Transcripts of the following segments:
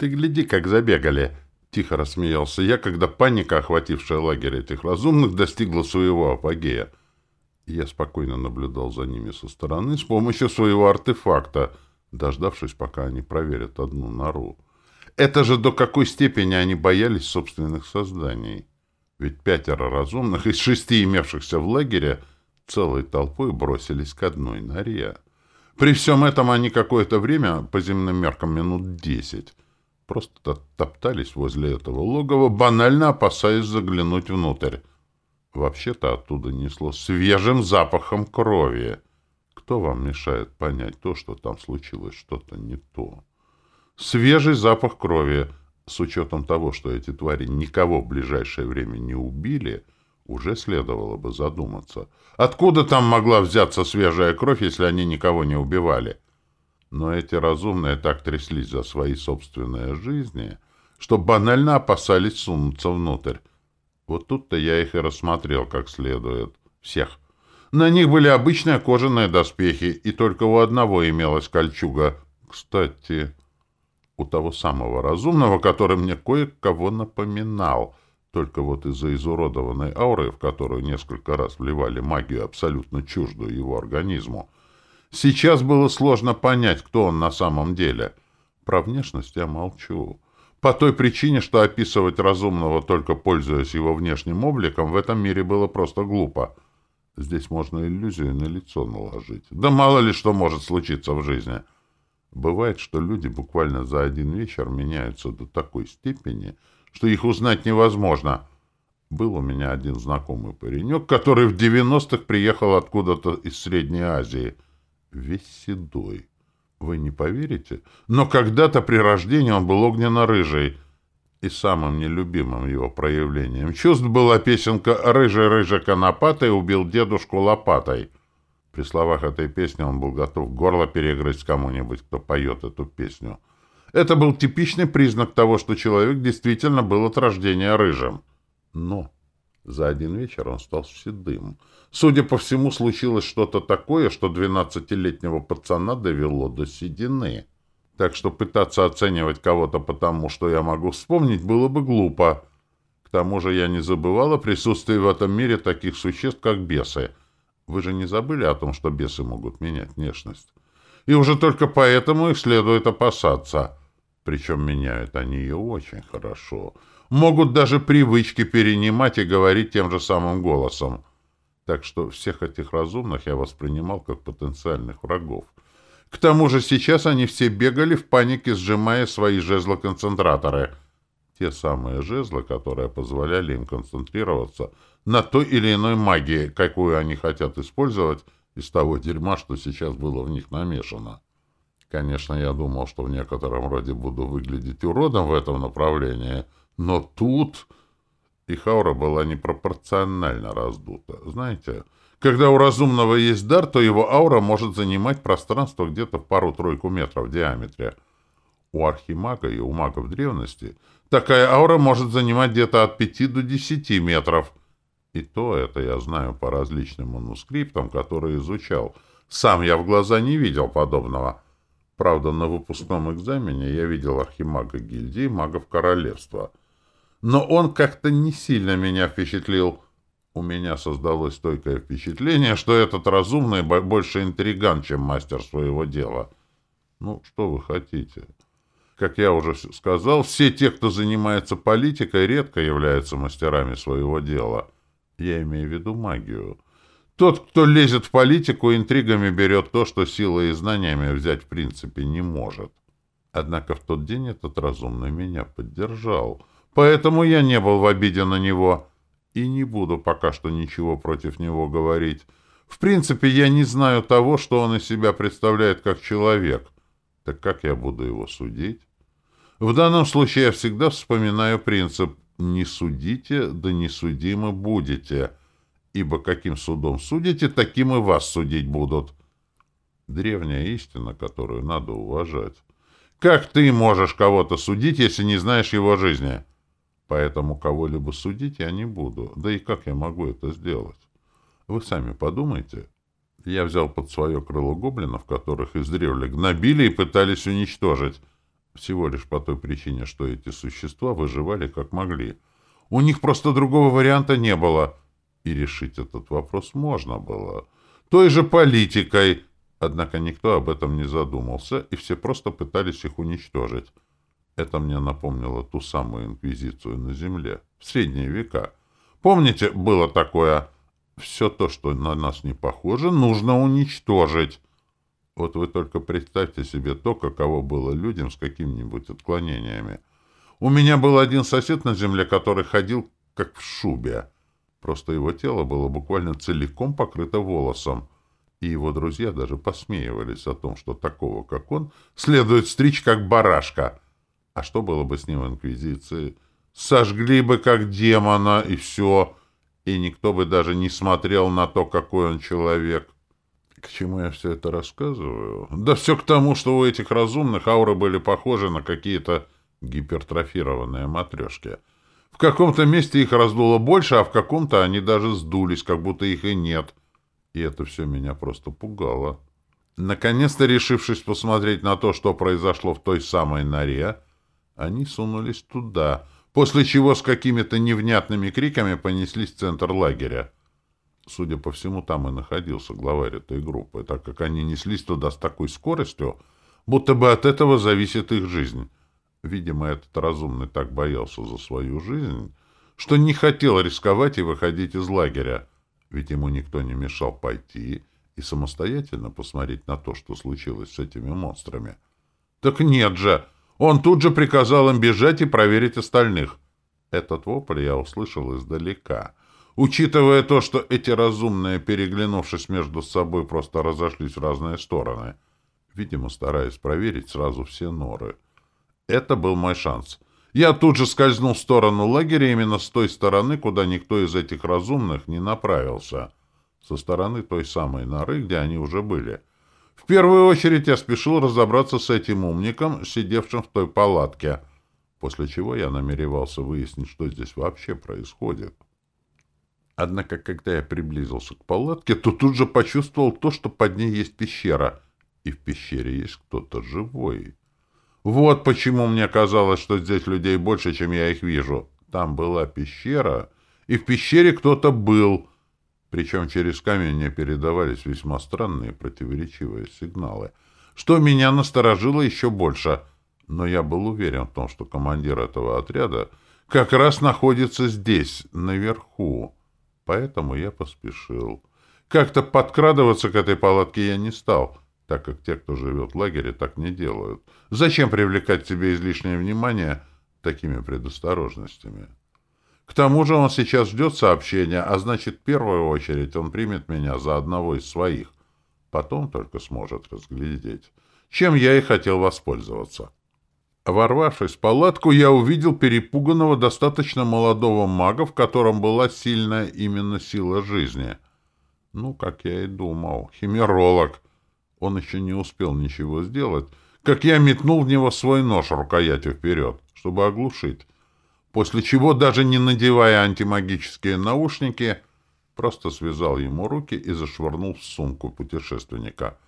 Ты гляди, как забегали. Тихо рассмеялся я, когда паника, охватившая лагерь этих разумных, достигла своего апогея. Я спокойно наблюдал за ними со стороны с помощью своего артефакта, дождавшись, пока они проверят одну нору. Это же до какой степени они боялись собственных созданий. Ведь пятеро разумных из шести имевшихся в лагере целой толпой бросились к одной норе. При всем этом они какое-то время, по земным меркам минут десять, просто топтались возле этого логова, банально опасаясь заглянуть внутрь. Вообще-то оттуда несло свежим запахом крови. Кто вам мешает понять то, что там случилось что-то не то? Свежий запах крови, с учетом того, что эти твари никого в ближайшее время не убили, уже следовало бы задуматься. Откуда там могла взяться свежая кровь, если они никого не убивали? Но эти разумные так тряслись за свои собственные жизни, что банально опасались сунуться внутрь. Вот тут-то я их и рассмотрел как следует. Всех. На них были обычные кожаные доспехи, и только у одного имелась кольчуга. Кстати, у того самого разумного, который мне кое-кого напоминал. Только вот из-за изуродованной ауры, в которую несколько раз вливали магию, абсолютно чуждую его организму, сейчас было сложно понять, кто он на самом деле. Про внешность я молчу. По той причине, что описывать разумного, только пользуясь его внешним обликом, в этом мире было просто глупо. Здесь можно иллюзию на лицо наложить. Да мало ли что может случиться в жизни. — Бывает, что люди буквально за один вечер меняются до такой степени, что их узнать невозможно. Был у меня один знакомый паренек, который в 90-х приехал откуда-то из Средней Азии. Весь седой. Вы не поверите? Но когда-то при рождении он был огненно-рыжий. И самым нелюбимым его проявлением чувств была песенка «Рыжий-рыжий конопатой убил дедушку лопатой». При словах этой песни он был готов горло перегрызть кому-нибудь, кто поет эту песню. Это был типичный признак того, что человек действительно был от рождения рыжим. Но за один вечер он стал седым. Судя по всему, случилось что-то такое, что двенадцатилетнего пацана довело до седины. Так что пытаться оценивать кого-то потому, что я могу вспомнить, было бы глупо. К тому же я не забывал о присутствии в этом мире таких существ, как бесы — вы же не забыли о том, что бесы могут менять внешность? И уже только поэтому их следует опасаться. Причем меняют они ее очень хорошо. Могут даже привычки перенимать и говорить тем же самым голосом. Так что всех этих разумных я воспринимал как потенциальных врагов. К тому же сейчас они все бегали в панике, сжимая свои жезлоконцентраторы. Те самые жезлы, которые позволяли им концентрироваться на той или иной магии, какую они хотят использовать из того дерьма, что сейчас было в них намешано. Конечно, я думал, что в некотором роде буду выглядеть уродом в этом направлении, но тут их аура была непропорционально раздута. Знаете, когда у разумного есть дар, то его аура может занимать пространство где-то пару-тройку метров в диаметре. У архимага и у магов древности такая аура может занимать где-то от 5 до 10 метров – и то это я знаю по различным манускриптам, которые изучал. Сам я в глаза не видел подобного. Правда, на выпускном экзамене я видел архимага гильдии магов королевства. Но он как-то не сильно меня впечатлил. У меня создалось стойкое впечатление, что этот разумный больше интриган, чем мастер своего дела. Ну, что вы хотите? Как я уже сказал, все те, кто занимается политикой, редко являются мастерами своего дела — я имею в виду магию. Тот, кто лезет в политику, интригами берет то, что силой и знаниями взять в принципе не может. Однако в тот день этот разумный меня поддержал. Поэтому я не был в обиде на него и не буду пока что ничего против него говорить. В принципе, я не знаю того, что он из себя представляет как человек. Так как я буду его судить? В данном случае я всегда вспоминаю принцип не судите, да не судимы будете, ибо каким судом судите, таким и вас судить будут. Древняя истина, которую надо уважать. Как ты можешь кого-то судить, если не знаешь его жизни? Поэтому кого-либо судить я не буду. Да и как я могу это сделать? Вы сами подумайте. Я взял под свое крыло гоблинов, которых издревле гнобили и пытались уничтожить. Всего лишь по той причине, что эти существа выживали как могли. У них просто другого варианта не было. И решить этот вопрос можно было. Той же политикой. Однако никто об этом не задумался, и все просто пытались их уничтожить. Это мне напомнило ту самую инквизицию на земле, в средние века. Помните, было такое «все то, что на нас не похоже, нужно уничтожить». Вот вы только представьте себе то, каково было людям с какими-нибудь отклонениями. У меня был один сосед на земле, который ходил как в шубе. Просто его тело было буквально целиком покрыто волосом, и его друзья даже посмеивались о том, что такого, как он, следует стричь как барашка. А что было бы с ним в Инквизиции? Сожгли бы как демона, и все, и никто бы даже не смотрел на то, какой он человек. К чему я все это рассказываю? Да все к тому, что у этих разумных ауры были похожи на какие-то гипертрофированные матрешки — в каком-то месте их раздуло больше, а в каком-то они даже сдулись, как будто их и нет. И это все меня просто пугало. Наконец-то, решившись посмотреть на то, что произошло в той самой норе, они сунулись туда, после чего с какими-то невнятными криками понеслись в центр лагеря. Судя по всему, там и находился главарь этой группы, так как они неслись туда с такой скоростью, будто бы от этого зависит их жизнь. Видимо, этот разумный так боялся за свою жизнь, что не хотел рисковать и выходить из лагеря, ведь ему никто не мешал пойти и самостоятельно посмотреть на то, что случилось с этими монстрами. Так нет же! Он тут же приказал им бежать и проверить остальных. Этот вопль я услышал издалека. Учитывая то, что эти разумные, переглянувшись между собой, просто разошлись в разные стороны, видимо, стараясь проверить сразу все норы — это был мой шанс. Я тут же скользнул в сторону лагеря именно с той стороны, куда никто из этих разумных не направился. Со стороны той самой норы, где они уже были. В первую очередь я спешил разобраться с этим умником, сидевшим в той палатке, после чего я намеревался выяснить, что здесь вообще происходит. Однако, когда я приблизился к палатке, то тут же почувствовал то, что под ней есть пещера, и в пещере есть кто-то живой. Вот почему мне казалось, что здесь людей больше, чем я их вижу. Там была пещера, и в пещере кто-то был. Причем через камень мне передавались весьма странные противоречивые сигналы, что меня насторожило еще больше. Но я был уверен в том, что командир этого отряда как раз находится здесь, наверху. Поэтому я поспешил. Как-то подкрадываться к этой палатке я не стал — так как те, кто живет в лагере, так не делают. Зачем привлекать к себе излишнее внимание такими предосторожностями? К тому же он сейчас ждет сообщения, а значит, в первую очередь он примет меня за одного из своих. Потом только сможет разглядеть, чем я и хотел воспользоваться. Ворвавшись в палатку, я увидел перепуганного достаточно молодого мага, в котором была сильная именно сила жизни. Ну, как я и думал, химеролог — он еще не успел ничего сделать, как я метнул в него свой нож рукоятью вперед, чтобы оглушить, после чего, даже не надевая антимагические наушники, просто связал ему руки и зашвырнул в сумку путешественника.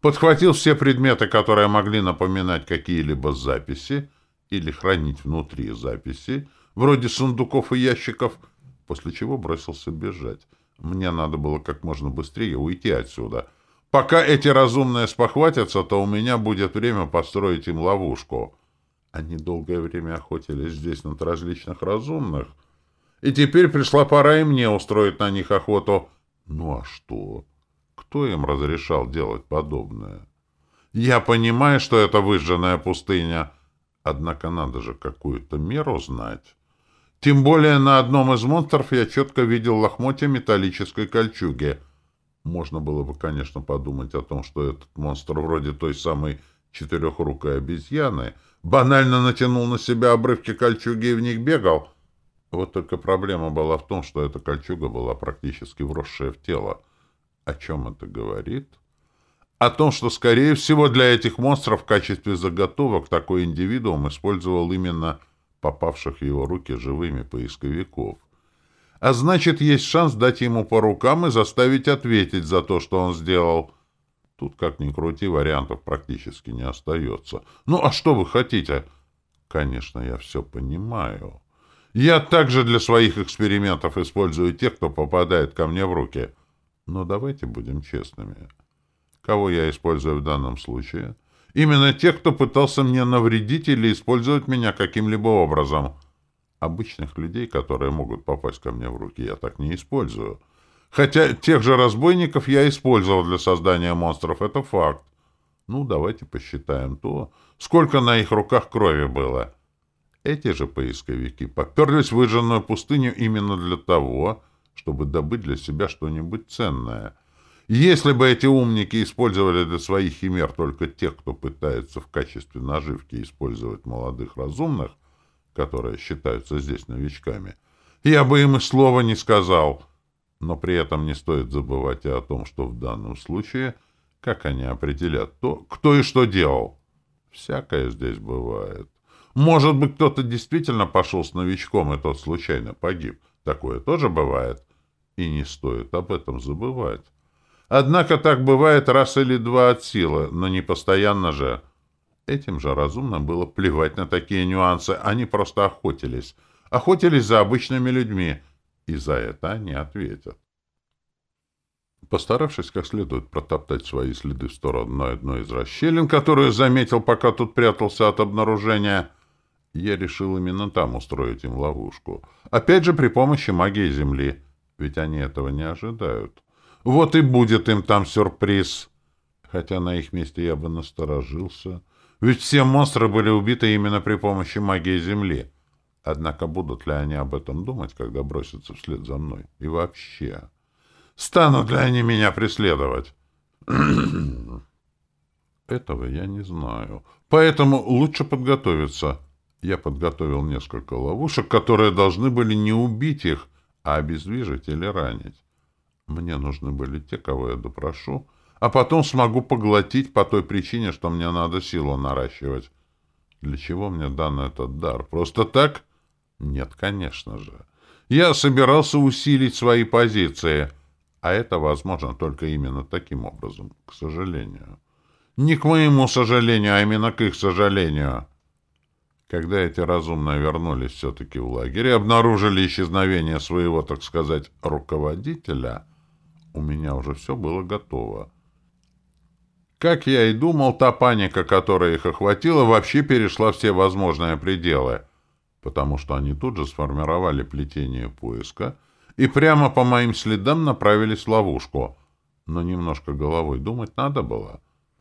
Подхватил все предметы, которые могли напоминать какие-либо записи или хранить внутри записи, вроде сундуков и ящиков, после чего бросился бежать. Мне надо было как можно быстрее уйти отсюда — Пока эти разумные спохватятся, то у меня будет время построить им ловушку. Они долгое время охотились здесь над различных разумных, и теперь пришла пора и мне устроить на них охоту. Ну а что? Кто им разрешал делать подобное? Я понимаю, что это выжженная пустыня, однако надо же какую-то меру знать. Тем более на одном из монстров я четко видел лохмотья металлической кольчуги — можно было бы, конечно, подумать о том, что этот монстр вроде той самой четырехрукой обезьяны банально натянул на себя обрывки кольчуги и в них бегал. Вот только проблема была в том, что эта кольчуга была практически вросшая в тело. О чем это говорит? О том, что, скорее всего, для этих монстров в качестве заготовок такой индивидуум использовал именно попавших в его руки живыми поисковиков а значит, есть шанс дать ему по рукам и заставить ответить за то, что он сделал. Тут, как ни крути, вариантов практически не остается. Ну, а что вы хотите? Конечно, я все понимаю. Я также для своих экспериментов использую тех, кто попадает ко мне в руки. Но давайте будем честными. Кого я использую в данном случае? Именно тех, кто пытался мне навредить или использовать меня каким-либо образом. Обычных людей, которые могут попасть ко мне в руки, я так не использую. Хотя тех же разбойников я использовал для создания монстров, это факт. Ну, давайте посчитаем то, сколько на их руках крови было. Эти же поисковики поперлись в выжженную пустыню именно для того, чтобы добыть для себя что-нибудь ценное. Если бы эти умники использовали для своих химер только тех, кто пытается в качестве наживки использовать молодых разумных, которые считаются здесь новичками, я бы им и слова не сказал. Но при этом не стоит забывать и о том, что в данном случае, как они определят то, кто и что делал. Всякое здесь бывает. Может быть, кто-то действительно пошел с новичком, и тот случайно погиб. Такое тоже бывает. И не стоит об этом забывать. Однако так бывает раз или два от силы, но не постоянно же. Этим же разумно было плевать на такие нюансы. Они просто охотились. Охотились за обычными людьми. И за это они ответят. Постаравшись как следует протоптать свои следы в сторону одной из расщелин, которую заметил, пока тут прятался от обнаружения, я решил именно там устроить им ловушку. Опять же при помощи магии Земли. Ведь они этого не ожидают. Вот и будет им там сюрприз. Хотя на их месте я бы насторожился. Ведь все монстры были убиты именно при помощи магии Земли. Однако будут ли они об этом думать, когда бросятся вслед за мной? И вообще, станут ли они меня преследовать? Этого я не знаю. Поэтому лучше подготовиться. Я подготовил несколько ловушек, которые должны были не убить их, а обездвижить или ранить. Мне нужны были те, кого я допрошу, а потом смогу поглотить по той причине, что мне надо силу наращивать. Для чего мне дан этот дар? Просто так? Нет, конечно же. Я собирался усилить свои позиции, а это возможно только именно таким образом, к сожалению. Не к моему сожалению, а именно к их сожалению. Когда эти разумные вернулись все-таки в лагерь и обнаружили исчезновение своего, так сказать, руководителя, у меня уже все было готово. Как я и думал, та паника, которая их охватила, вообще перешла все возможные пределы — потому что они тут же сформировали плетение поиска и прямо по моим следам направились в ловушку. Но немножко головой думать надо было.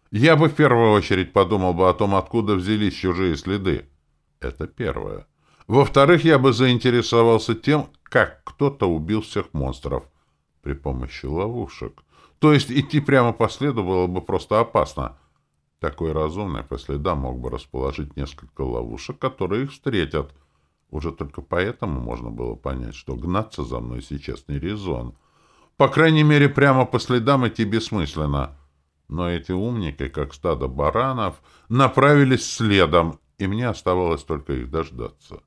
Я бы в первую очередь подумал бы о том, откуда взялись чужие следы. Это первое. Во-вторых, я бы заинтересовался тем, как кто-то убил всех монстров при помощи ловушек. То есть идти прямо по следу было бы просто опасно. Такой разумный по следам мог бы расположить несколько ловушек, которые их встретят — уже только поэтому можно было понять, что гнаться за мной сейчас не резон. По крайней мере, прямо по следам идти бессмысленно. Но эти умники, как стадо баранов, направились следом, и мне оставалось только их дождаться.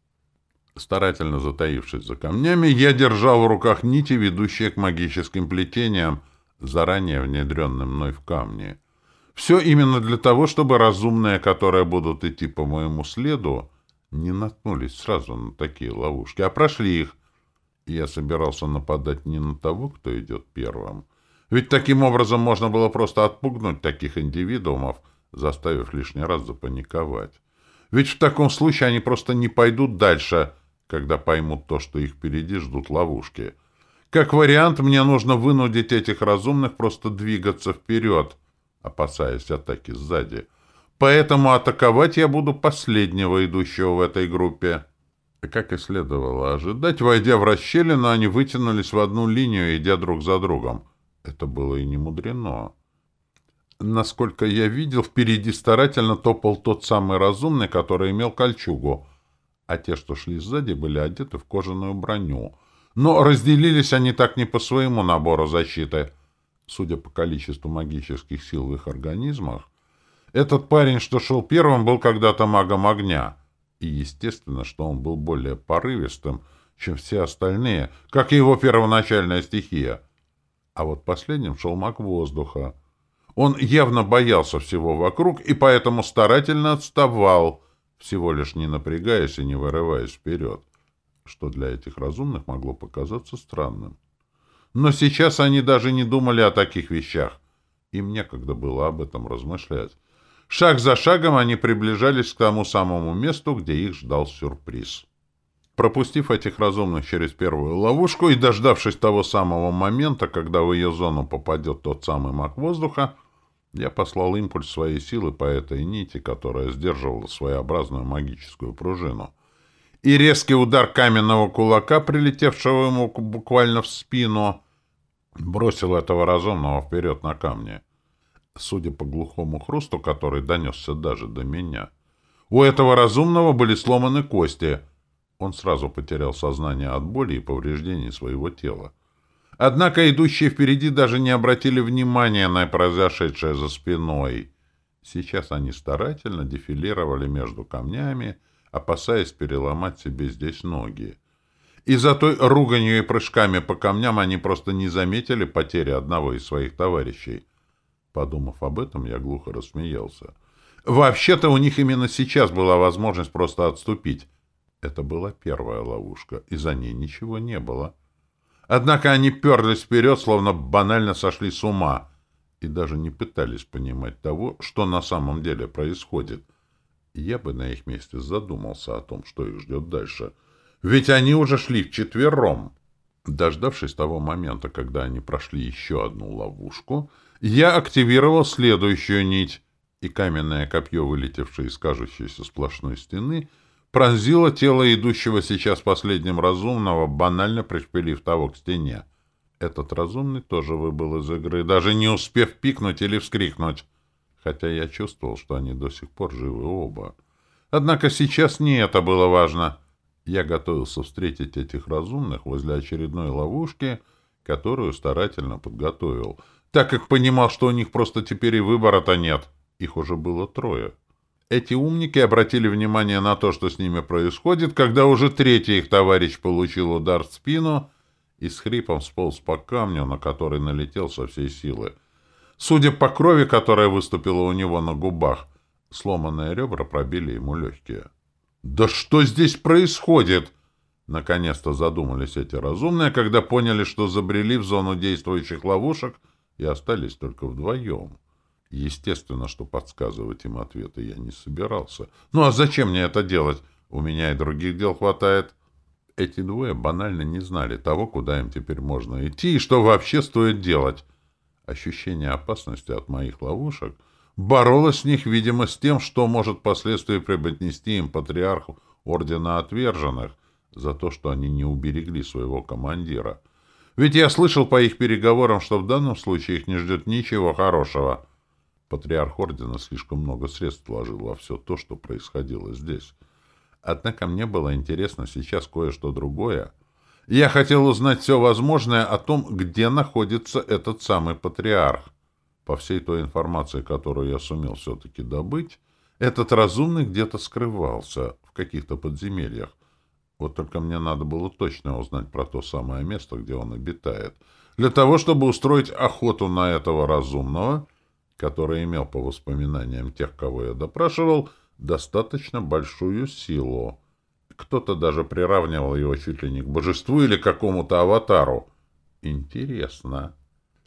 Старательно затаившись за камнями, я держал в руках нити, ведущие к магическим плетениям, заранее внедренным мной в камни. Все именно для того, чтобы разумные, которые будут идти по моему следу, не наткнулись сразу на такие ловушки, а прошли их. Я собирался нападать не на того, кто идет первым. Ведь таким образом можно было просто отпугнуть таких индивидуумов, заставив лишний раз запаниковать. Ведь в таком случае они просто не пойдут дальше, когда поймут то, что их впереди ждут ловушки. Как вариант, мне нужно вынудить этих разумных просто двигаться вперед, опасаясь атаки сзади — Поэтому атаковать я буду последнего идущего в этой группе. Как и следовало ожидать, войдя в расщелину, они вытянулись в одну линию, идя друг за другом. Это было и не мудрено. Насколько я видел, впереди старательно топал тот самый разумный, который имел кольчугу, а те, что шли сзади, были одеты в кожаную броню. Но разделились они так не по своему набору защиты. Судя по количеству магических сил в их организмах, этот парень, что шел первым, был когда-то магом огня. И естественно, что он был более порывистым, чем все остальные, как и его первоначальная стихия. А вот последним шел маг воздуха. Он явно боялся всего вокруг и поэтому старательно отставал, всего лишь не напрягаясь и не вырываясь вперед, что для этих разумных могло показаться странным. Но сейчас они даже не думали о таких вещах. Им некогда было об этом размышлять. Шаг за шагом они приближались к тому самому месту, где их ждал сюрприз. Пропустив этих разумных через первую ловушку и дождавшись того самого момента, когда в ее зону попадет тот самый маг воздуха, я послал импульс своей силы по этой нити, которая сдерживала своеобразную магическую пружину. И резкий удар каменного кулака, прилетевшего ему буквально в спину, бросил этого разумного вперед на камни. Судя по глухому хрусту, который донесся даже до меня, у этого разумного были сломаны кости. Он сразу потерял сознание от боли и повреждений своего тела. Однако идущие впереди даже не обратили внимания на произошедшее за спиной. Сейчас они старательно дефилировали между камнями, опасаясь переломать себе здесь ноги. И за той руганью и прыжками по камням они просто не заметили потери одного из своих товарищей. Подумав об этом, я глухо рассмеялся. Вообще-то у них именно сейчас была возможность просто отступить. Это была первая ловушка, и за ней ничего не было. Однако они перлись вперед, словно банально сошли с ума, и даже не пытались понимать того, что на самом деле происходит. Я бы на их месте задумался о том, что их ждет дальше. Ведь они уже шли вчетвером. Дождавшись того момента, когда они прошли еще одну ловушку, я активировал следующую нить, и каменное копье, вылетевшее из кажущейся сплошной стены, — пронзила тело идущего сейчас последним разумного, банально пришпилив того к стене. Этот разумный тоже выбыл из игры, даже не успев пикнуть или вскрикнуть, хотя я чувствовал, что они до сих пор живы оба. Однако сейчас не это было важно. Я готовился встретить этих разумных возле очередной ловушки, которую старательно подготовил, так как понимал, что у них просто теперь и выбора-то нет. Их уже было трое. Эти умники обратили внимание на то, что с ними происходит, когда уже третий их товарищ получил удар в спину и с хрипом сполз по камню, на который налетел со всей силы. Судя по крови, которая выступила у него на губах, сломанные ребра пробили ему легкие. «Да что здесь происходит?» Наконец-то задумались эти разумные, когда поняли, что забрели в зону действующих ловушек и остались только вдвоем. Естественно, что подсказывать им ответы я не собирался. Ну а зачем мне это делать? У меня и других дел хватает. Эти двое банально не знали того, куда им теперь можно идти и что вообще стоит делать. Ощущение опасности от моих ловушек боролось с них, видимо, с тем, что может впоследствии преподнести им патриарх Ордена Отверженных за то, что они не уберегли своего командира. Ведь я слышал по их переговорам, что в данном случае их не ждет ничего хорошего — Патриарх Ордена слишком много средств вложил во все то, что происходило здесь. Однако мне было интересно сейчас кое-что другое. Я хотел узнать все возможное о том, где находится этот самый патриарх. По всей той информации, которую я сумел все-таки добыть, этот разумный где-то скрывался в каких-то подземельях. Вот только мне надо было точно узнать про то самое место, где он обитает, для того, чтобы устроить охоту на этого разумного — который имел, по воспоминаниям тех, кого я допрашивал, достаточно большую силу. Кто-то даже приравнивал его чуть ли не к божеству или к какому-то аватару. Интересно.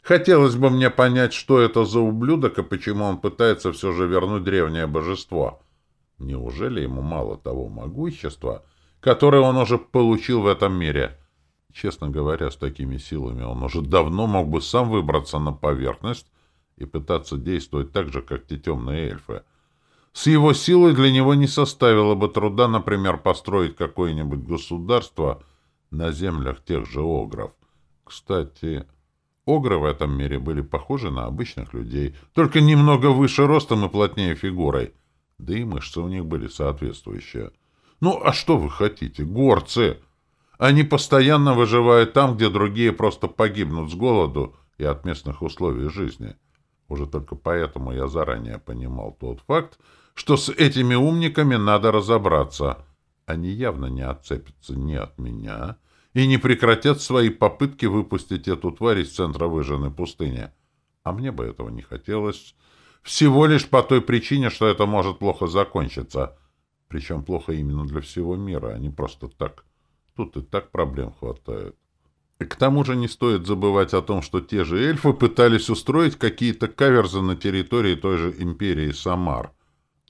Хотелось бы мне понять, что это за ублюдок и почему он пытается все же вернуть древнее божество. Неужели ему мало того могущества, которое он уже получил в этом мире? Честно говоря, с такими силами он уже давно мог бы сам выбраться на поверхность и пытаться действовать так же, как те темные эльфы. С его силой для него не составило бы труда, например, построить какое-нибудь государство на землях тех же огров. Кстати, огры в этом мире были похожи на обычных людей, только немного выше ростом и плотнее фигурой, да и мышцы у них были соответствующие. Ну, а что вы хотите? Горцы! Они постоянно выживают там, где другие просто погибнут с голоду и от местных условий жизни. Уже только поэтому я заранее понимал тот факт, что с этими умниками надо разобраться. Они явно не отцепятся ни от меня и не прекратят свои попытки выпустить эту тварь из центра выжженной пустыни. А мне бы этого не хотелось. Всего лишь по той причине, что это может плохо закончиться. Причем плохо именно для всего мира, а не просто так. Тут и так проблем хватает. И к тому же не стоит забывать о том, что те же эльфы пытались устроить какие-то каверзы на территории той же империи Самар.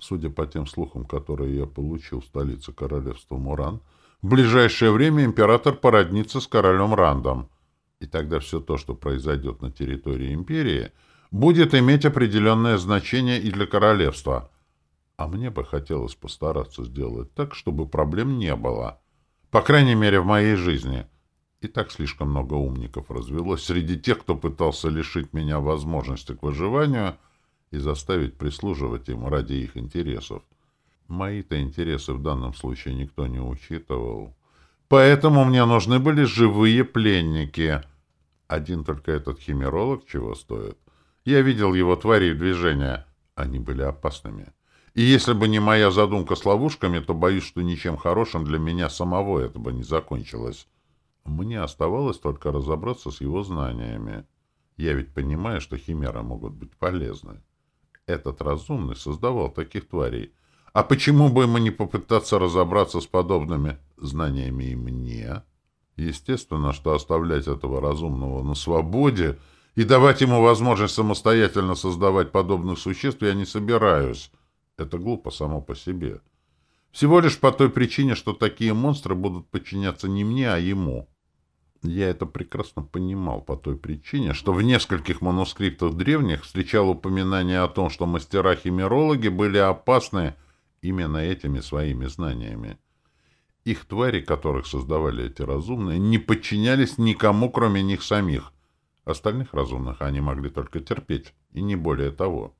Судя по тем слухам, которые я получил в столице королевства Муран, в ближайшее время император породнится с королем Рандом. И тогда все то, что произойдет на территории империи, будет иметь определенное значение и для королевства. А мне бы хотелось постараться сделать так, чтобы проблем не было. По крайней мере, в моей жизни. И так слишком много умников развелось среди тех, кто пытался лишить меня возможности к выживанию и заставить прислуживать им ради их интересов. Мои-то интересы в данном случае никто не учитывал. Поэтому мне нужны были живые пленники. Один только этот химеролог чего стоит. Я видел его твари в движении. Они были опасными. И если бы не моя задумка с ловушками, то боюсь, что ничем хорошим для меня самого это бы не закончилось. Мне оставалось только разобраться с его знаниями. Я ведь понимаю, что химеры могут быть полезны. Этот разумный создавал таких тварей. А почему бы ему не попытаться разобраться с подобными знаниями и мне? Естественно, что оставлять этого разумного на свободе и давать ему возможность самостоятельно создавать подобных существ я не собираюсь. Это глупо само по себе. Всего лишь по той причине, что такие монстры будут подчиняться не мне, а ему. Я это прекрасно понимал по той причине, что в нескольких манускриптах древних встречал упоминание о том, что мастера-химерологи были опасны именно этими своими знаниями. Их твари, которых создавали эти разумные, не подчинялись никому, кроме них самих. Остальных разумных они могли только терпеть, и не более того.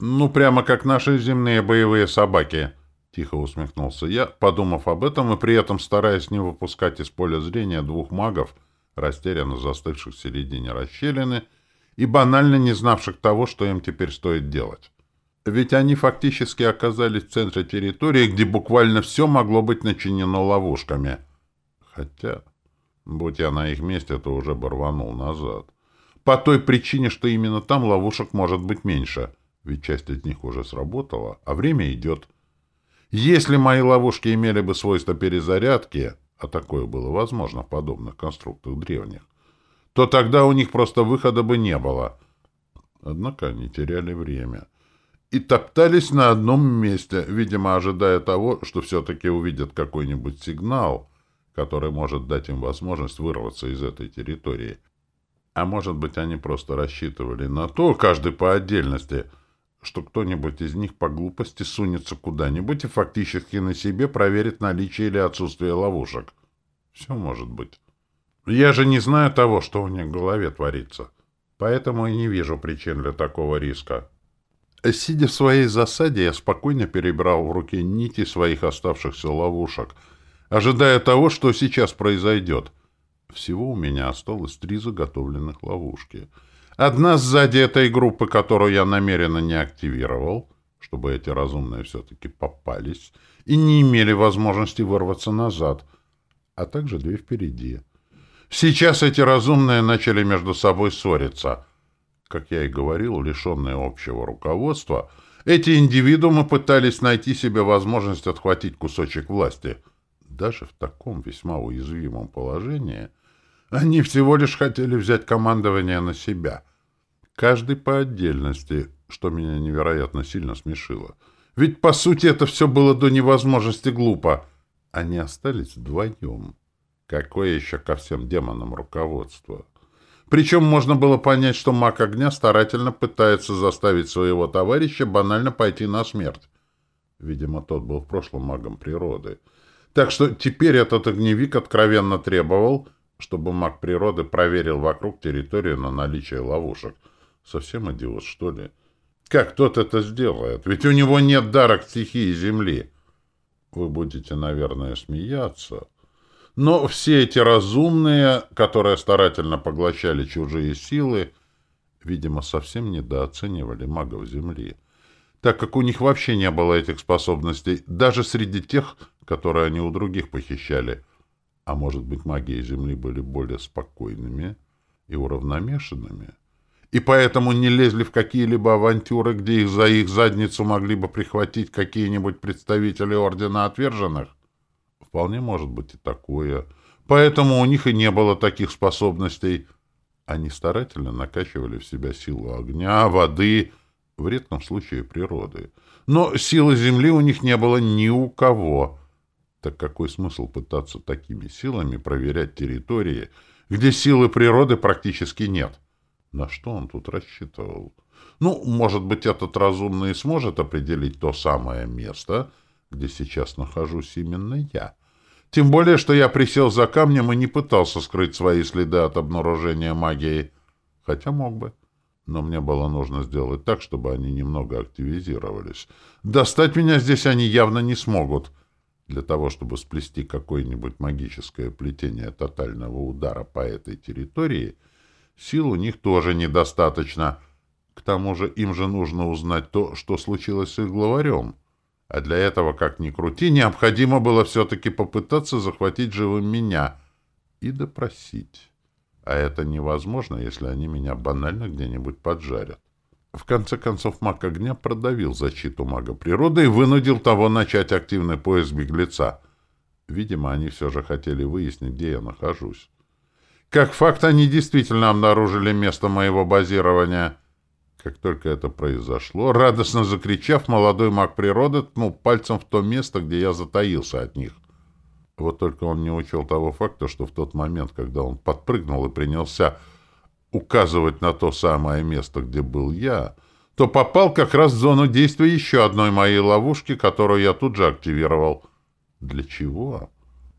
«Ну, прямо как наши земные боевые собаки», — тихо усмехнулся я, подумав об этом и при этом стараясь не выпускать из поля зрения двух магов, растерянно застывших в середине расщелины и банально не знавших того, что им теперь стоит делать. Ведь они фактически оказались в центре территории, где буквально все могло быть начинено ловушками. Хотя, будь я на их месте, то уже бы рванул назад. По той причине, что именно там ловушек может быть меньше, ведь часть из них уже сработала, а время идет. Если мои ловушки имели бы свойство перезарядки, а такое было возможно в подобных конструктах древних, то тогда у них просто выхода бы не было. Однако они теряли время. И топтались на одном месте, видимо, ожидая того, что все-таки увидят какой-нибудь сигнал, который может дать им возможность вырваться из этой территории. А может быть, они просто рассчитывали на то, каждый по отдельности — что кто-нибудь из них по глупости сунется куда-нибудь и фактически на себе проверит наличие или отсутствие ловушек. Все может быть. Я же не знаю того, что у них в голове творится. Поэтому и не вижу причин для такого риска. Сидя в своей засаде, я спокойно перебрал в руке нити своих оставшихся ловушек, ожидая того, что сейчас произойдет. Всего у меня осталось три заготовленных ловушки — Одна сзади этой группы, которую я намеренно не активировал, чтобы эти разумные все-таки попались и не имели возможности вырваться назад, а также две впереди. Сейчас эти разумные начали между собой ссориться. Как я и говорил, лишенные общего руководства, эти индивидуумы пытались найти себе возможность отхватить кусочек власти. Даже в таком весьма уязвимом положении они всего лишь хотели взять командование на себя — Каждый по отдельности, что меня невероятно сильно смешило. Ведь, по сути, это все было до невозможности глупо. Они остались вдвоем. Какое еще ко всем демонам руководство? Причем можно было понять, что маг огня старательно пытается заставить своего товарища банально пойти на смерть. Видимо, тот был в прошлом магом природы. Так что теперь этот огневик откровенно требовал, чтобы маг природы проверил вокруг территорию на наличие ловушек — Совсем идиот, что ли? Как тот это сделает? Ведь у него нет дара к стихии Земли. Вы будете, наверное, смеяться. Но все эти разумные, которые старательно поглощали чужие силы, видимо, совсем недооценивали магов Земли, так как у них вообще не было этих способностей, даже среди тех, которые они у других похищали. А может быть, магии Земли были более спокойными и уравномешанными? И поэтому не лезли в какие-либо авантюры, где их за их задницу могли бы прихватить какие-нибудь представители Ордена Отверженных? Вполне может быть и такое. Поэтому у них и не было таких способностей. Они старательно накачивали в себя силу огня, воды, в редком случае природы. Но силы Земли у них не было ни у кого. Так какой смысл пытаться такими силами проверять территории, где силы природы практически нет? На что он тут рассчитывал? Ну, может быть, этот разумный сможет определить то самое место, где сейчас нахожусь именно я. Тем более, что я присел за камнем и не пытался скрыть свои следы от обнаружения магии. Хотя мог бы. Но мне было нужно сделать так, чтобы они немного активизировались. Достать меня здесь они явно не смогут. Для того, чтобы сплести какое-нибудь магическое плетение тотального удара по этой территории, сил у них тоже недостаточно. К тому же им же нужно узнать то, что случилось с их главарем. А для этого, как ни крути, необходимо было все-таки попытаться захватить живым меня и допросить. А это невозможно, если они меня банально где-нибудь поджарят. В конце концов, маг огня продавил защиту мага природы и вынудил того начать активный поиск беглеца. Видимо, они все же хотели выяснить, где я нахожусь. Как факт, они действительно обнаружили место моего базирования — как только это произошло, радостно закричав, молодой маг природы ткнул пальцем в то место, где я затаился от них. Вот только он не учел того факта, что в тот момент, когда он подпрыгнул и принялся указывать на то самое место, где был я, то попал как раз в зону действия еще одной моей ловушки, которую я тут же активировал. Для чего?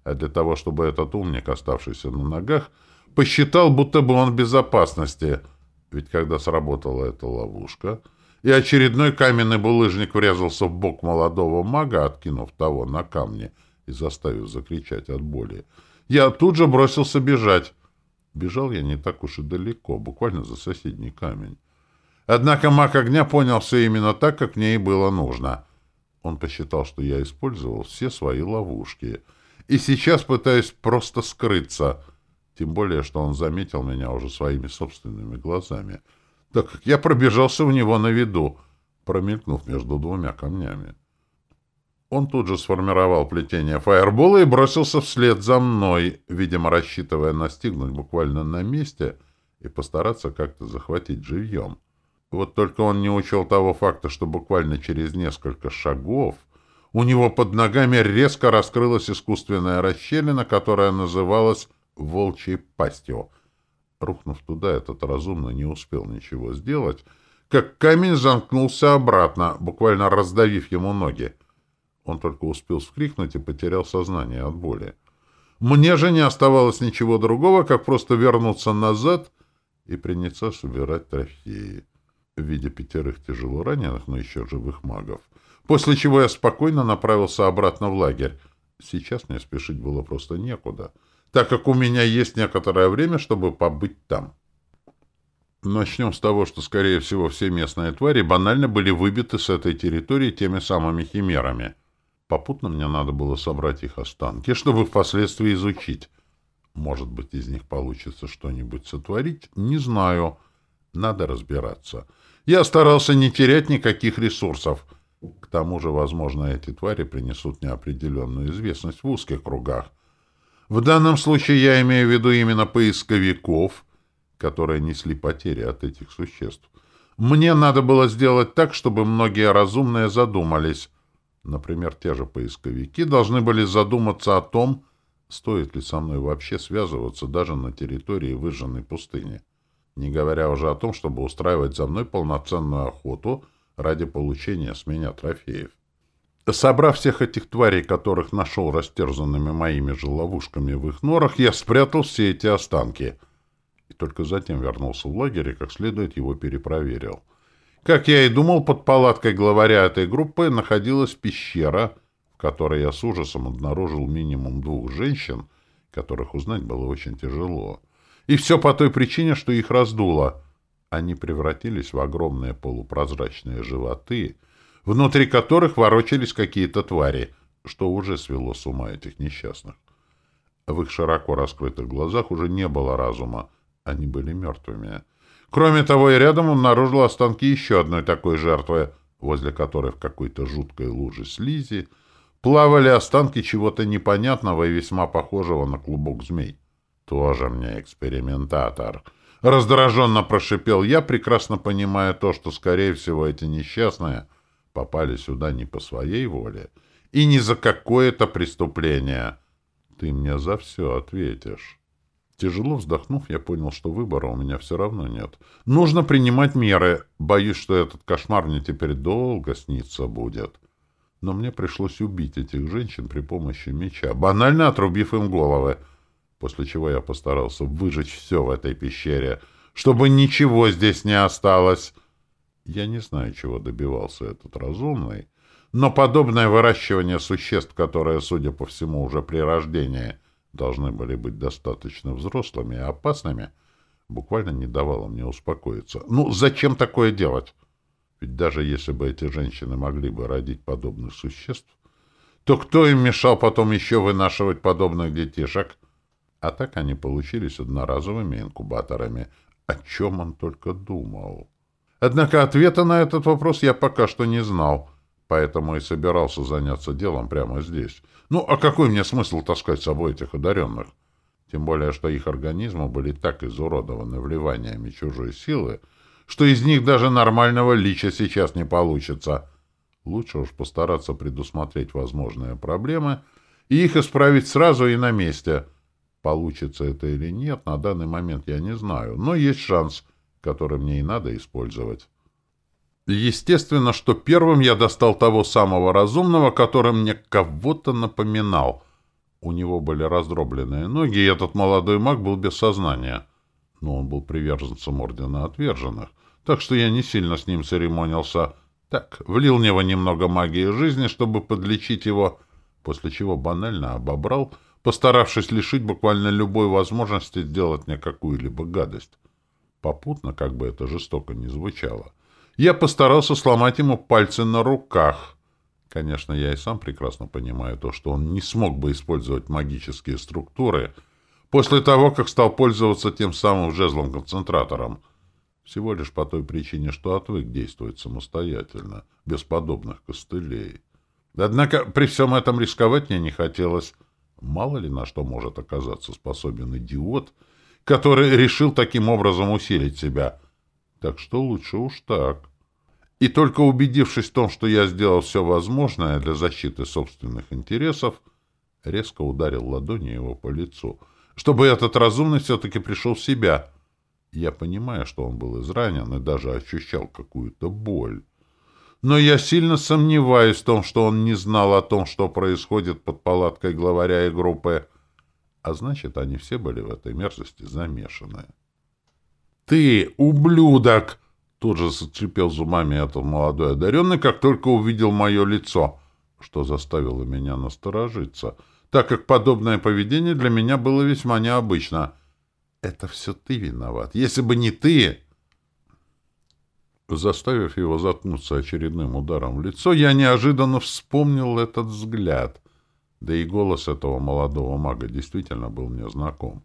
А для того, чтобы этот умник, оставшийся на ногах, посчитал, будто бы он в безопасности — ведь когда сработала эта ловушка, и очередной каменный булыжник врезался в бок молодого мага, откинув того на камни и заставив закричать от боли, я тут же бросился бежать. Бежал я не так уж и далеко, буквально за соседний камень. Однако маг огня понял все именно так, как мне и было нужно. Он посчитал, что я использовал все свои ловушки, и сейчас пытаюсь просто скрыться — тем более, что он заметил меня уже своими собственными глазами, так как я пробежался в него на виду, промелькнув между двумя камнями. Он тут же сформировал плетение фаербола и бросился вслед за мной, видимо, рассчитывая настигнуть буквально на месте и постараться как-то захватить живьем. Вот только он не учел того факта, что буквально через несколько шагов у него под ногами резко раскрылась искусственная расщелина, которая называлась волчьей пастью. Рухнув туда, этот разумно не успел ничего сделать, как камень замкнулся обратно, буквально раздавив ему ноги. Он только успел вскрикнуть и потерял сознание от боли. Мне же не оставалось ничего другого, как просто вернуться назад и приняться собирать трофеи в виде пятерых тяжело раненых, но еще живых магов. После чего я спокойно направился обратно в лагерь. Сейчас мне спешить было просто некуда — так как у меня есть некоторое время, чтобы побыть там. Начнем с того, что, скорее всего, все местные твари банально были выбиты с этой территории теми самыми химерами. Попутно мне надо было собрать их останки, чтобы впоследствии изучить. Может быть, из них получится что-нибудь сотворить? Не знаю. Надо разбираться. Я старался не терять никаких ресурсов. К тому же, возможно, эти твари принесут неопределенную известность в узких кругах. В данном случае я имею в виду именно поисковиков, которые несли потери от этих существ. Мне надо было сделать так, чтобы многие разумные задумались. Например, те же поисковики должны были задуматься о том, стоит ли со мной вообще связываться даже на территории выжженной пустыни. Не говоря уже о том, чтобы устраивать за мной полноценную охоту ради получения с меня трофеев. Собрав всех этих тварей, которых нашел растерзанными моими же ловушками в их норах, я спрятал все эти останки. И только затем вернулся в лагерь и как следует его перепроверил. Как я и думал, под палаткой главаря этой группы находилась пещера, в которой я с ужасом обнаружил минимум двух женщин, которых узнать было очень тяжело. И все по той причине, что их раздуло. Они превратились в огромные полупрозрачные животы — внутри которых ворочались какие-то твари, что уже свело с ума этих несчастных. В их широко раскрытых глазах уже не было разума, они были мертвыми. Кроме того, и рядом обнаружил останки еще одной такой жертвы, возле которой в какой-то жуткой луже слизи плавали останки чего-то непонятного и весьма похожего на клубок змей. Тоже мне экспериментатор. Раздраженно прошипел я, прекрасно понимая то, что, скорее всего, эти несчастные попали сюда не по своей воле и не за какое-то преступление. Ты мне за все ответишь. Тяжело вздохнув, я понял, что выбора у меня все равно нет. Нужно принимать меры. Боюсь, что этот кошмар мне теперь долго снится будет. Но мне пришлось убить этих женщин при помощи меча, банально отрубив им головы, после чего я постарался выжечь все в этой пещере, чтобы ничего здесь не осталось. Я не знаю, чего добивался этот разумный, но подобное выращивание существ, которое, судя по всему, уже при рождении — должны были быть достаточно взрослыми и опасными, буквально не давало мне успокоиться. Ну, зачем такое делать? Ведь даже если бы эти женщины могли бы родить подобных существ, то кто им мешал потом еще вынашивать подобных детишек? А так они получились одноразовыми инкубаторами. О чем он только думал. Однако ответа на этот вопрос я пока что не знал — Поэтому и собирался заняться делом прямо здесь. Ну, а какой мне смысл таскать с собой этих одаренных? Тем более, что их организмы были так изуродованы вливаниями чужой силы, что из них даже нормального лича сейчас не получится. Лучше уж постараться предусмотреть возможные проблемы и их исправить сразу и на месте. Получится это или нет, на данный момент я не знаю, но есть шанс, который мне и надо использовать. Естественно, что первым я достал того самого разумного, который мне кого-то напоминал. У него были раздробленные ноги, и этот молодой маг был без сознания. Но он был приверженцем Ордена Отверженных, так что я не сильно с ним церемонился. Так, влил в него немного магии жизни, чтобы подлечить его, после чего банально обобрал, постаравшись лишить буквально любой возможности сделать мне какую-либо гадость. Попутно, как бы это жестоко ни звучало, я постарался сломать ему пальцы на руках. Конечно, я и сам прекрасно понимаю то, что он не смог бы использовать магические структуры после того, как стал пользоваться тем самым жезлом-концентратором. Всего лишь по той причине, что отвык действовать самостоятельно, без подобных костылей. Однако при всем этом рисковать мне не хотелось. Мало ли на что может оказаться способен идиот, который решил таким образом усилить себя. Так что лучше уж так. И только убедившись в том, что я сделал все возможное для защиты собственных интересов, резко ударил ладонью его по лицу, чтобы этот разумный все-таки пришел в себя. Я понимаю, что он был изранен и даже ощущал какую-то боль. Но я сильно сомневаюсь в том, что он не знал о том, что происходит под палаткой главаря и группы. А значит, они все были в этой мерзости замешаны. «Ты, ублюдок!» Тут же зацепил зубами этот молодой одаренный, как только увидел мое лицо, что заставило меня насторожиться, так как подобное поведение для меня было весьма необычно. «Это все ты виноват. Если бы не ты...» Заставив его заткнуться очередным ударом в лицо, я неожиданно вспомнил этот взгляд. Да и голос этого молодого мага действительно был мне знаком.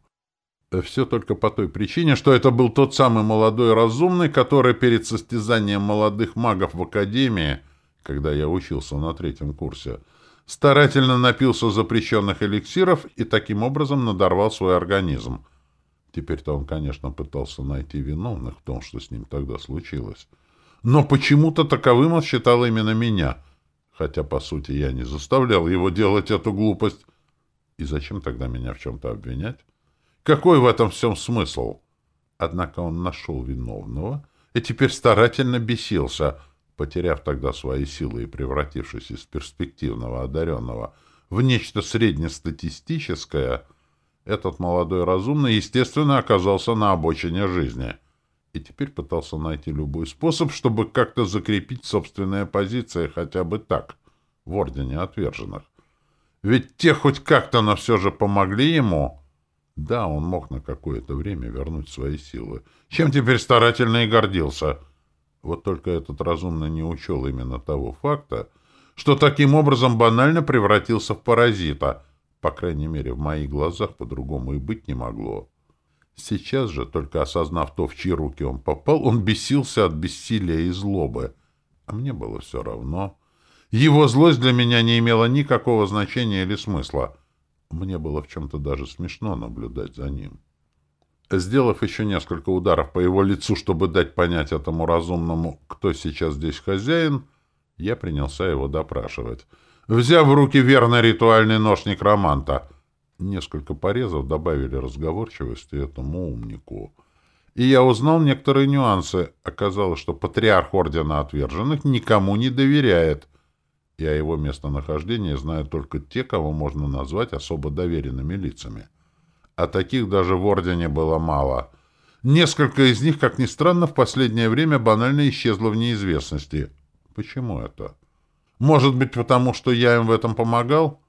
Все только по той причине, что это был тот самый молодой разумный, который перед состязанием молодых магов в Академии, когда я учился на третьем курсе, старательно напился запрещенных эликсиров и таким образом надорвал свой организм. Теперь-то он, конечно, пытался найти виновных в том, что с ним тогда случилось. Но почему-то таковым он считал именно меня, хотя, по сути, я не заставлял его делать эту глупость. И зачем тогда меня в чем-то обвинять? Какой в этом всем смысл? Однако он нашел виновного и теперь старательно бесился, потеряв тогда свои силы и превратившись из перспективного одаренного в нечто среднестатистическое, этот молодой разумный, естественно, оказался на обочине жизни и теперь пытался найти любой способ, чтобы как-то закрепить собственные позиции хотя бы так, в Ордене Отверженных. Ведь те хоть как-то, но все же помогли ему... Да, он мог на какое-то время вернуть свои силы, чем теперь старательно и гордился. Вот только этот разумно не учел именно того факта, что таким образом банально превратился в паразита. По крайней мере, в моих глазах по-другому и быть не могло. Сейчас же, только осознав то, в чьи руки он попал, он бесился от бессилия и злобы. А мне было все равно. Его злость для меня не имела никакого значения или смысла. Мне было в чем-то даже смешно наблюдать за ним. Сделав еще несколько ударов по его лицу, чтобы дать понять этому разумному, кто сейчас здесь хозяин, я принялся его допрашивать. Взяв в руки верный ритуальный нож некроманта, несколько порезов добавили разговорчивости этому умнику. И я узнал некоторые нюансы. Оказалось, что патриарх Ордена Отверженных никому не доверяет — и о его местонахождении знают только те, кого можно назвать особо доверенными лицами. А таких даже в Ордене было мало. Несколько из них, как ни странно, в последнее время банально исчезло в неизвестности. Почему это? Может быть, потому что я им в этом помогал?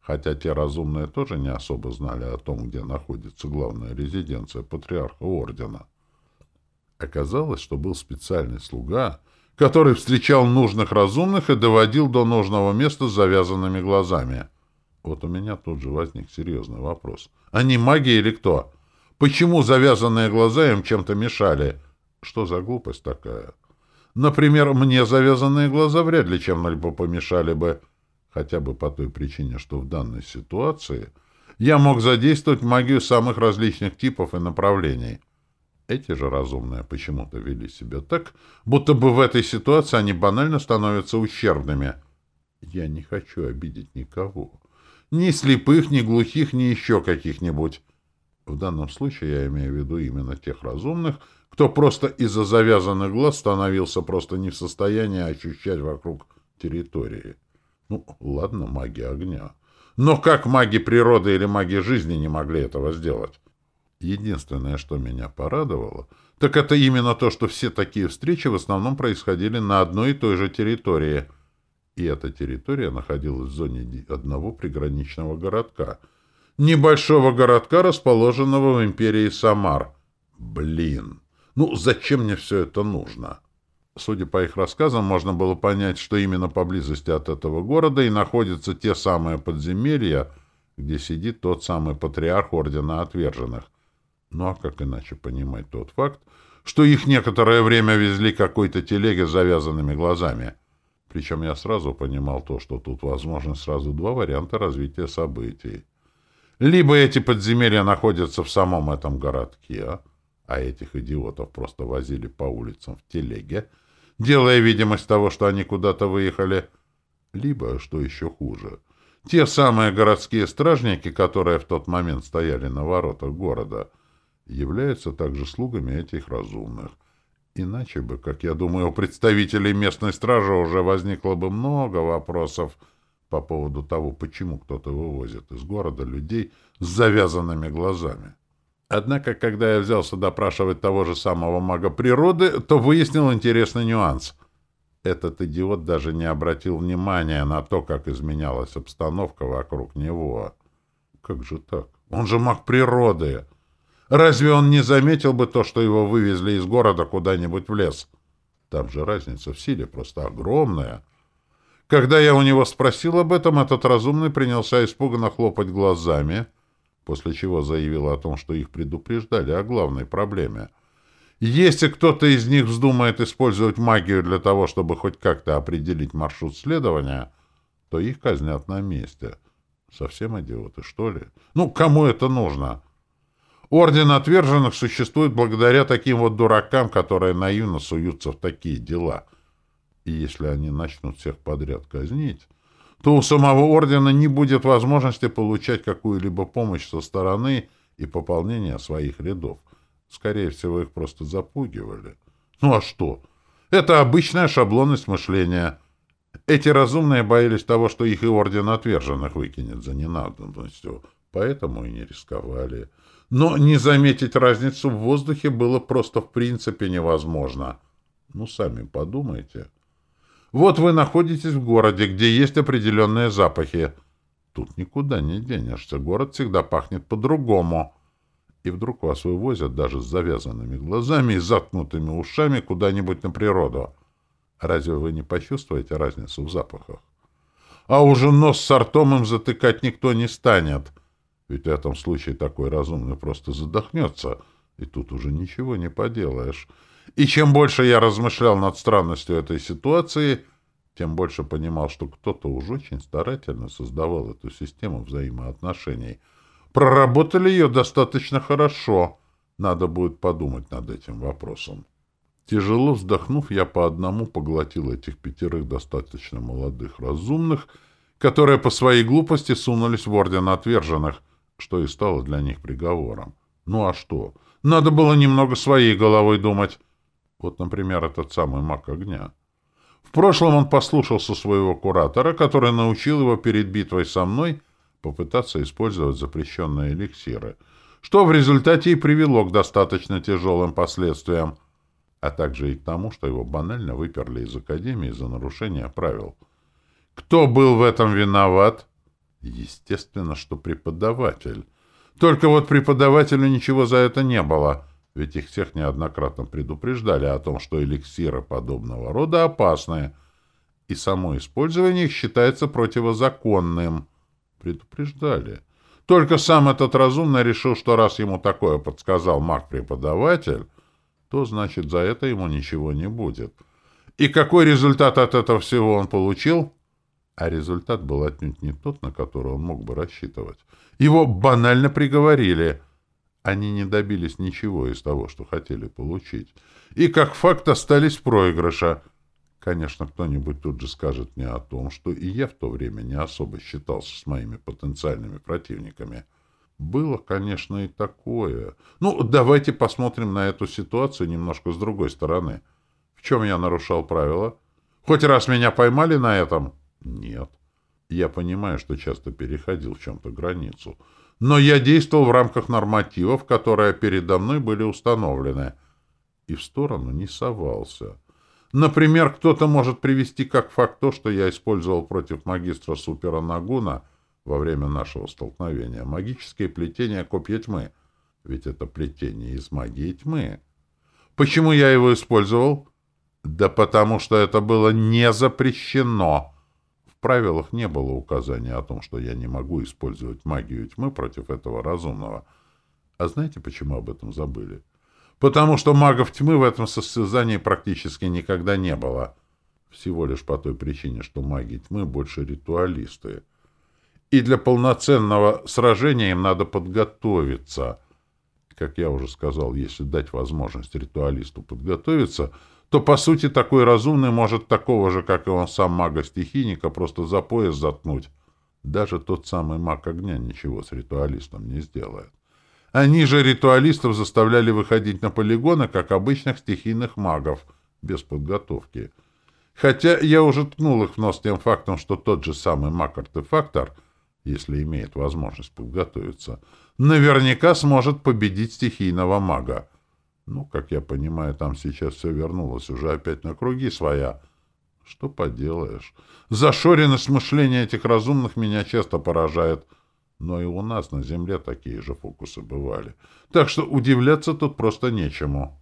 Хотя те разумные тоже не особо знали о том, где находится главная резиденция патриарха Ордена. Оказалось, что был специальный слуга, который встречал нужных разумных и доводил до нужного места с завязанными глазами. Вот у меня тут же возник серьезный вопрос. Они маги или кто? Почему завязанные глаза им чем-то мешали? Что за глупость такая? Например, мне завязанные глаза вряд ли чем-либо помешали бы, хотя бы по той причине, что в данной ситуации я мог задействовать магию самых различных типов и направлений. Эти же разумные почему-то вели себя так, будто бы в этой ситуации они банально становятся ущербными. Я не хочу обидеть никого. Ни слепых, ни глухих, ни еще каких-нибудь. В данном случае я имею в виду именно тех разумных, кто просто из-за завязанных глаз становился просто не в состоянии ощущать вокруг территории. Ну, ладно, маги огня. Но как маги природы или маги жизни не могли этого сделать? Единственное, что меня порадовало, так это именно то, что все такие встречи в основном происходили на одной и той же территории. И эта территория находилась в зоне одного приграничного городка. Небольшого городка, расположенного в империи Самар. Блин, ну зачем мне все это нужно? Судя по их рассказам, можно было понять, что именно поблизости от этого города и находятся те самые подземелья, где сидит тот самый патриарх Ордена Отверженных — ну а как иначе понимать тот факт, что их некоторое время везли какой-то телеге с завязанными глазами? Причем я сразу понимал то, что тут возможны сразу два варианта развития событий. Либо эти подземелья находятся в самом этом городке, а этих идиотов просто возили по улицам в телеге, делая видимость того, что они куда-то выехали, либо, что еще хуже, те самые городские стражники, которые в тот момент стояли на воротах города — являются также слугами этих разумных. Иначе бы, как я думаю, у представителей местной стражи уже возникло бы много вопросов по поводу того, почему кто-то вывозит из города людей с завязанными глазами. Однако, когда я взялся допрашивать того же самого мага природы, то выяснил интересный нюанс. Этот идиот даже не обратил внимания на то, как изменялась обстановка вокруг него. Как же так? Он же маг природы! Разве он не заметил бы то, что его вывезли из города куда-нибудь в лес? Там же разница в силе просто огромная. Когда я у него спросил об этом, этот разумный принялся испуганно хлопать глазами, после чего заявил о том, что их предупреждали о главной проблеме. Если кто-то из них вздумает использовать магию для того, чтобы хоть как-то определить маршрут следования, то их казнят на месте. Совсем идиоты, что ли? Ну, кому это нужно? — Орден отверженных существует благодаря таким вот дуракам, которые наивно суются в такие дела. И если они начнут всех подряд казнить, то у самого ордена не будет возможности получать какую-либо помощь со стороны и пополнения своих рядов. Скорее всего, их просто запугивали. Ну а что? Это обычная шаблонность мышления. Эти разумные боялись того, что их и орден отверженных выкинет за ненадобностью, поэтому и не рисковали но не заметить разницу в воздухе было просто в принципе невозможно. Ну, сами подумайте. Вот вы находитесь в городе, где есть определенные запахи. Тут никуда не денешься, город всегда пахнет по-другому. И вдруг вас вывозят даже с завязанными глазами и заткнутыми ушами куда-нибудь на природу. Разве вы не почувствуете разницу в запахах? А уже нос с ртом им затыкать никто не станет — ведь в этом случае такой разумный просто задохнется, И тут уже ничего не поделаешь. И чем больше я размышлял над странностью этой ситуации, тем больше понимал, что кто-то уж очень старательно создавал эту систему взаимоотношений. Проработали ее достаточно хорошо. Надо будет подумать над этим вопросом. Тяжело вздохнув, я по одному поглотил этих пятерых достаточно молодых разумных, которые по своей глупости сунулись в орден отверженных, что и стало для них приговором. Ну а что? Надо было немного своей головой думать. Вот, например, этот самый маг огня. В прошлом он послушался своего куратора, который научил его перед битвой со мной попытаться использовать запрещенные эликсиры, что в результате и привело к достаточно тяжелым последствиям, а также и к тому, что его банально выперли из Академии за нарушение правил. Кто был в этом виноват? Естественно, что преподаватель. Только вот преподавателю ничего за это не было — ведь их всех неоднократно предупреждали о том, что эликсиры подобного рода опасны, и само использование их считается противозаконным. Предупреждали. Только сам этот разумный решил, что раз ему такое подсказал маг-преподаватель, то, значит, за это ему ничего не будет. И какой результат от этого всего он получил? А результат был отнюдь не тот, на который он мог бы рассчитывать. Его банально приговорили — они не добились ничего из того, что хотели получить. И как факт остались в проигрыше. Конечно, кто-нибудь тут же скажет мне о том, что и я в то время не особо считался с моими потенциальными противниками. Было, конечно, и такое. Ну, давайте посмотрим на эту ситуацию немножко с другой стороны. В чем я нарушал правила? Хоть раз меня поймали на этом? Нет. Я понимаю, что часто переходил в чем-то границу но я действовал в рамках нормативов, которые передо мной были установлены, и в сторону не совался. Например, кто-то может привести как факт то, что я использовал против магистра Супера Нагуна во время нашего столкновения магические плетения копья тьмы, ведь это плетение из магии тьмы. Почему я его использовал? Да потому что это было не запрещено правилах не было указания о том, что я не могу использовать магию тьмы против этого разумного. А знаете, почему об этом забыли? Потому что магов тьмы в этом состязании практически никогда не было. Всего лишь по той причине, что маги тьмы больше ритуалисты. И для полноценного сражения им надо подготовиться. Как я уже сказал, если дать возможность ритуалисту подготовиться — то, по сути, такой разумный может такого же, как и он сам мага-стихийника, просто за пояс заткнуть. Даже тот самый маг огня ничего с ритуалистом не сделает. Они же ритуалистов заставляли выходить на полигоны, как обычных стихийных магов, без подготовки. Хотя я уже ткнул их в нос тем фактом, что тот же самый маг-артефактор, если имеет возможность подготовиться, наверняка сможет победить стихийного мага. Ну, как я понимаю, там сейчас все вернулось уже опять на круги своя. Что поделаешь. Зашоренность мышления этих разумных меня часто поражает. Но и у нас на Земле такие же фокусы бывали. Так что удивляться тут просто нечему.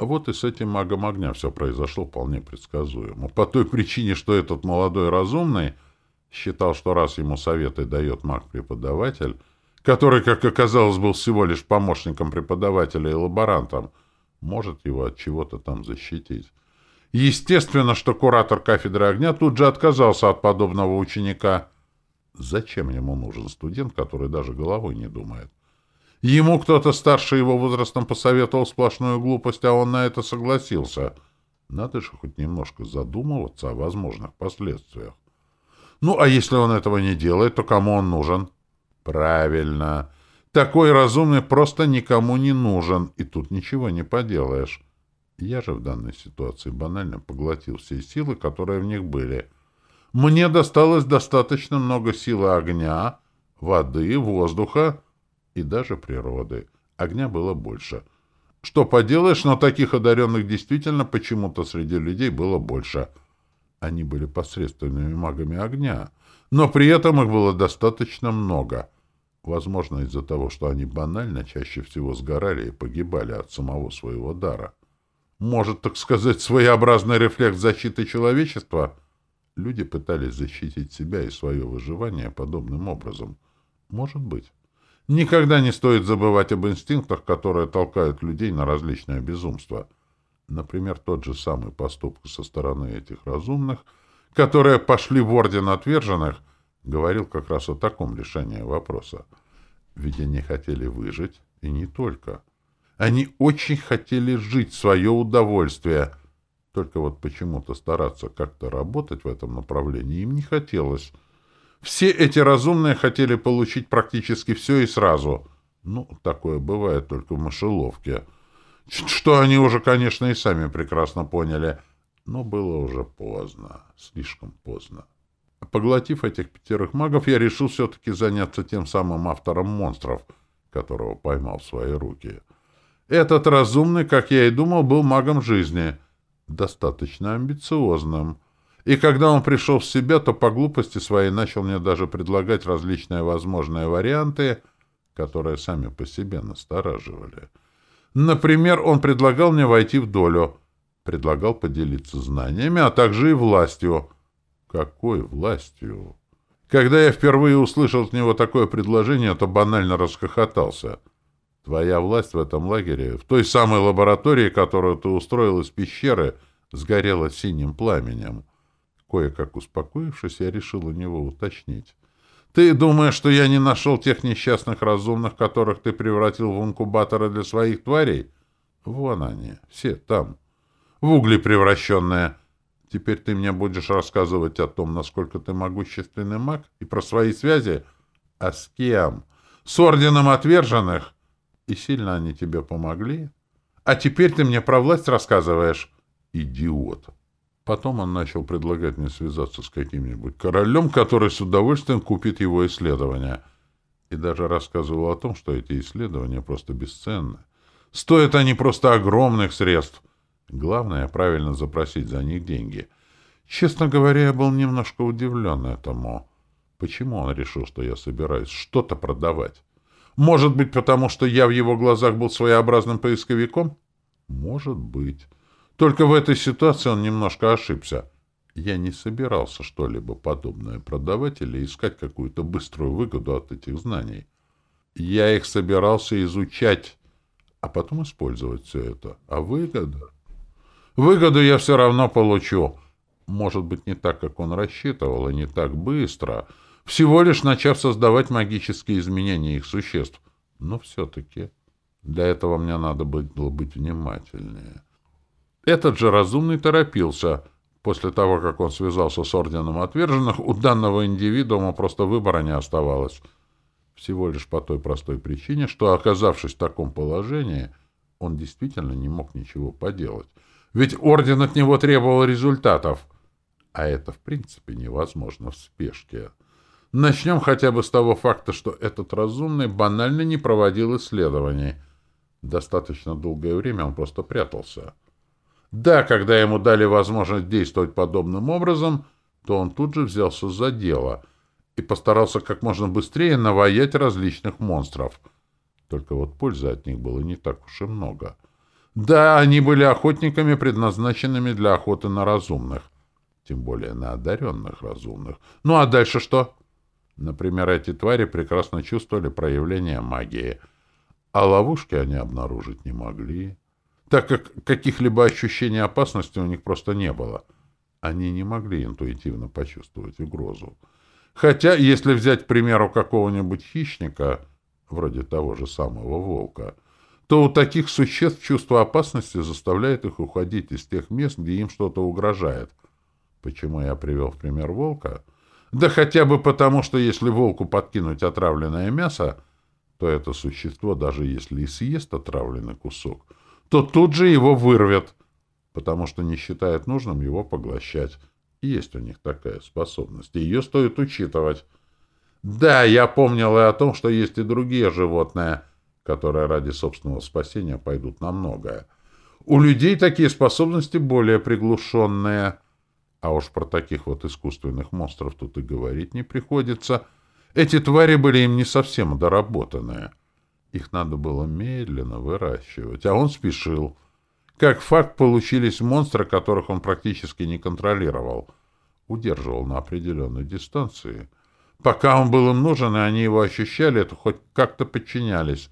Вот и с этим магом огня все произошло вполне предсказуемо. По той причине, что этот молодой разумный считал, что раз ему советы дает маг-преподаватель, который, как оказалось, был всего лишь помощником преподавателя и лаборантом, может его от чего-то там защитить. Естественно, что куратор кафедры огня тут же отказался от подобного ученика. Зачем ему нужен студент, который даже головой не думает? Ему кто-то старше его возрастом посоветовал сплошную глупость, а он на это согласился. Надо же хоть немножко задумываться о возможных последствиях. Ну, а если он этого не делает, то кому он нужен? Правильно. Такой разумный просто никому не нужен, и тут ничего не поделаешь. Я же в данной ситуации банально поглотил все силы, которые в них были. Мне досталось достаточно много силы огня, воды, воздуха и даже природы. Огня было больше. Что поделаешь, но таких одаренных действительно почему-то среди людей было больше. Они были посредственными магами огня, но при этом их было достаточно много — Возможно, из-за того, что они банально чаще всего сгорали и погибали от самого своего дара. Может, так сказать, своеобразный рефлекс защиты человечества? Люди пытались защитить себя и свое выживание подобным образом. Может быть. Никогда не стоит забывать об инстинктах, которые толкают людей на различные безумства. Например, тот же самый поступок со стороны этих разумных, которые пошли в Орден Отверженных, говорил как раз о таком решении вопроса. Ведь они хотели выжить, и не только. Они очень хотели жить в свое удовольствие. Только вот почему-то стараться как-то работать в этом направлении им не хотелось. Все эти разумные хотели получить практически все и сразу. Ну, такое бывает только в мышеловке. Что они уже, конечно, и сами прекрасно поняли. Но было уже поздно, слишком поздно. Поглотив этих пятерых магов, я решил все-таки заняться тем самым автором монстров, которого поймал в свои руки. Этот разумный, как я и думал, был магом жизни, достаточно амбициозным. И когда он пришел в себя, то по глупости своей начал мне даже предлагать различные возможные варианты, которые сами по себе настораживали. Например, он предлагал мне войти в долю, предлагал поделиться знаниями, а также и властью. Какой властью? Когда я впервые услышал от него такое предложение, то банально расхохотался — Твоя власть в этом лагере, в той самой лаборатории, которую ты устроил из пещеры, сгорела синим пламенем. Кое-как успокоившись, я решил у него уточнить. Ты думаешь, что я не нашел тех несчастных разумных, которых ты превратил в инкубаторы для своих тварей? Вон они, все там. В угли превращенные. Теперь ты мне будешь рассказывать о том, насколько ты могущественный маг, и про свои связи? А с кем? С орденом отверженных? И сильно они тебе помогли? А теперь ты мне про власть рассказываешь? Идиот. Потом он начал предлагать мне связаться с каким-нибудь королем, который с удовольствием купит его исследования. И даже рассказывал о том, что эти исследования просто бесценны. Стоят они просто огромных средств. Главное — правильно запросить за них деньги. Честно говоря, я был немножко удивлен этому. Почему он решил, что я собираюсь что-то продавать? Может быть, потому что я в его глазах был своеобразным поисковиком? Может быть. Только в этой ситуации он немножко ошибся. Я не собирался что-либо подобное продавать или искать какую-то быструю выгоду от этих знаний. Я их собирался изучать, а потом использовать все это. А выгода? Выгоду я все равно получу. Может быть, не так, как он рассчитывал, и не так быстро — всего лишь начав создавать магические изменения их существ. Но все-таки для этого мне надо было быть внимательнее. Этот же разумный торопился. После того, как он связался с Орденом Отверженных, у данного индивидуума просто выбора не оставалось. Всего лишь по той простой причине, что, оказавшись в таком положении, он действительно не мог ничего поделать. Ведь Орден от него требовал результатов. А это, в принципе, невозможно в спешке. Начнем хотя бы с того факта, что этот разумный банально не проводил исследований. Достаточно долгое время он просто прятался. Да, когда ему дали возможность действовать подобным образом, то он тут же взялся за дело и постарался как можно быстрее наваять различных монстров. Только вот пользы от них было не так уж и много. Да, они были охотниками, предназначенными для охоты на разумных. Тем более на одаренных разумных. Ну а дальше что? — Например, эти твари прекрасно чувствовали проявление магии, а ловушки они обнаружить не могли, так как каких-либо ощущений опасности у них просто не было. Они не могли интуитивно почувствовать угрозу. Хотя, если взять, к примеру, какого-нибудь хищника, вроде того же самого волка, то у таких существ чувство опасности заставляет их уходить из тех мест, где им что-то угрожает. Почему я привел в пример волка — да хотя бы потому, что если волку подкинуть отравленное мясо, то это существо, даже если и съест отравленный кусок, то тут же его вырвет, потому что не считает нужным его поглощать. Есть у них такая способность, и ее стоит учитывать. Да, я помнил и о том, что есть и другие животные, которые ради собственного спасения пойдут на многое. У людей такие способности более приглушенные — а уж про таких вот искусственных монстров тут и говорить не приходится. Эти твари были им не совсем доработанные. Их надо было медленно выращивать, а он спешил. Как факт, получились монстры, которых он практически не контролировал. Удерживал на определенной дистанции. Пока он был им нужен, и они его ощущали, то хоть как-то подчинялись.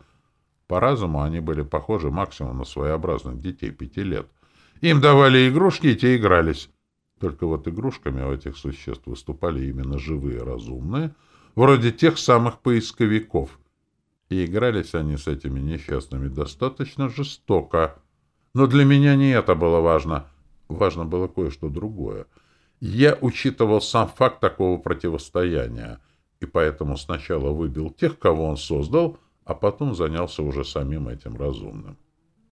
По разуму они были похожи максимум на своеобразных детей пяти лет. Им давали игрушки, и те игрались. Только вот игрушками у этих существ выступали именно живые разумные, вроде тех самых поисковиков. И игрались они с этими несчастными достаточно жестоко. Но для меня не это было важно. Важно было кое-что другое. Я учитывал сам факт такого противостояния, и поэтому сначала выбил тех, кого он создал, а потом занялся уже самим этим разумным.